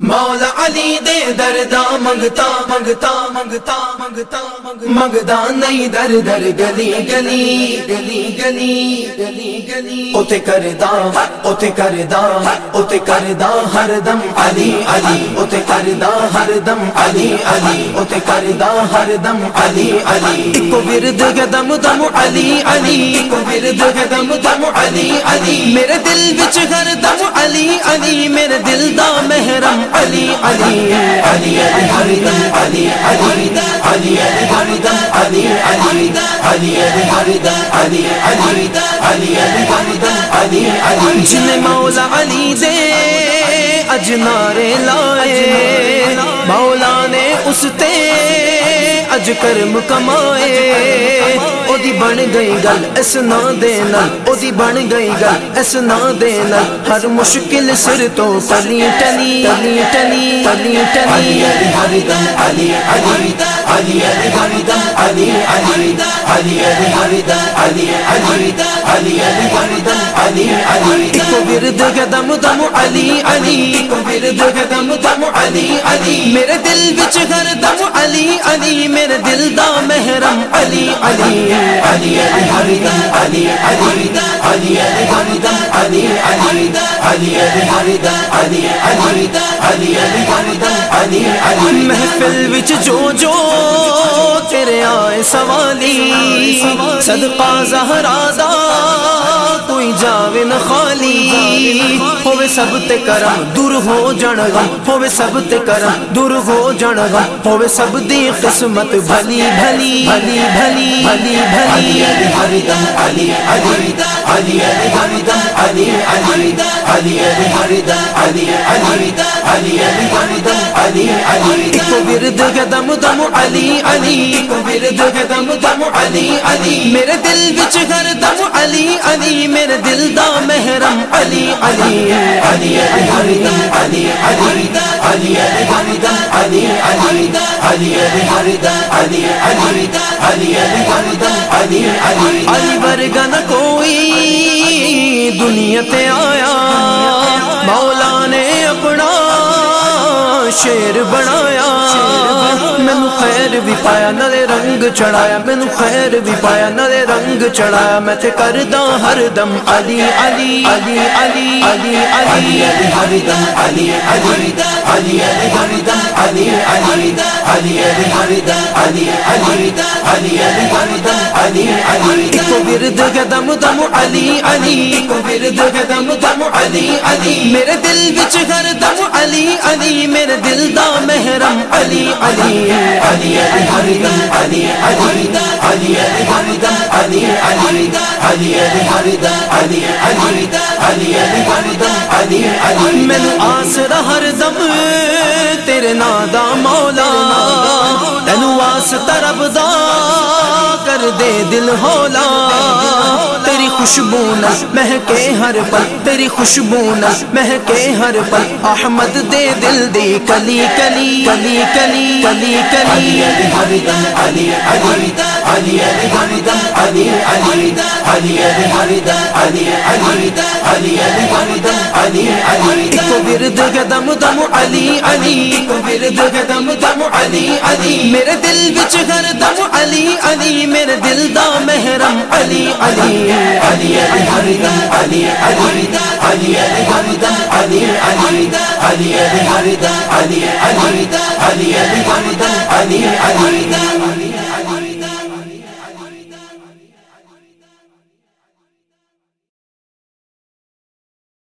مولا علی دے دردا منگتا منگتا منگتا منگتا منگتا نہیں در در گلی گلی گلی گلی گلی گلی۔ اوتے کردا اوتے کردا اوتے کردا ہر دم علی علی۔ اوتے کردا ہر دم علی علی۔ اوتے کردا ہر دم علی علی۔ اکو ورد گدم دم علی علی۔ اکو ورد گدم دم علی علی۔ میرے دل وچ ہر دم علی علی۔ میرے دل دا محرم علی علی علی علی علی علی علی علی علی جن مولا علی دے اجنارے لائے مولا نے اس تے اج کرم کمائے ہر مشکل سر تو ورد گدم دم علی علی کو ورد گدم دم علی علی۔ میرے دل وچ ہر دم علی علی۔ میرے دل دا محرم علی علی۔ علی علی علی علی۔ علی علی علی علی۔ محفل وچ جو جو تیرے آئے سوالی، صدقہ زہرا دا۔ نہ خالی۔ ہوے سب تے کرم دور ہو جان غم ہوے سب تے کرم دور ہو جان غم ہوے سب دی قسمت بھلی بھلی بھلی بھلی بھلی بھلی علی ہر دم علی علی علی علی ہر دم علی علی علی علی ہر دم علی علی علی علی ہر دم علی علی ایک ورد کے دم دم علی علی ایک ورد قدم دم علی علی میرے دل وچ ہر دم علی علی میرے دل دا محرم علی علی علی علی علی علی علی علی علی علی علی علی علی ورگا نہ کوئی دنیا تے آیا مولا نے اپنا شیر بنایا مینو خیر بھی پایا نلے رنگ چڑھایا مینو خیر بھی پایا نلے رنگ چڑھایا میں تے کردا ہر دم علی علی علی علی علی علی علی ہر دم علی علی علی علی ہر دم علی علی علی کو ورد گدم دم علی علی کو ورد گدم دم علی علی میرے دل وچ ہر دم علی علی میرے دل دا محرم علی علی علی علی علی علی علی علی علی علی علی میں آس ہر دم تیرے نادا مولا تینو طرف دا کر دے دل ہولا۔ تیری خوشبو نہ مہکے ہر پل، تیری خوشبو نہ مہکے ہر پل۔ احمد دے دل دی کلی کلی کلی کلی کلی کلی۔ علی علی علی علی علی علی علی علی علی علی علی کو ورد قدم دم علی علی کو ورد قدم دم علی علی میرے دل وچ ہر دم علی علی میرے دل دا محرم علی علی علی ہر دم علی علی علی ہر دم علی علی علی ہر دم علی علی علی ہر دم علی علی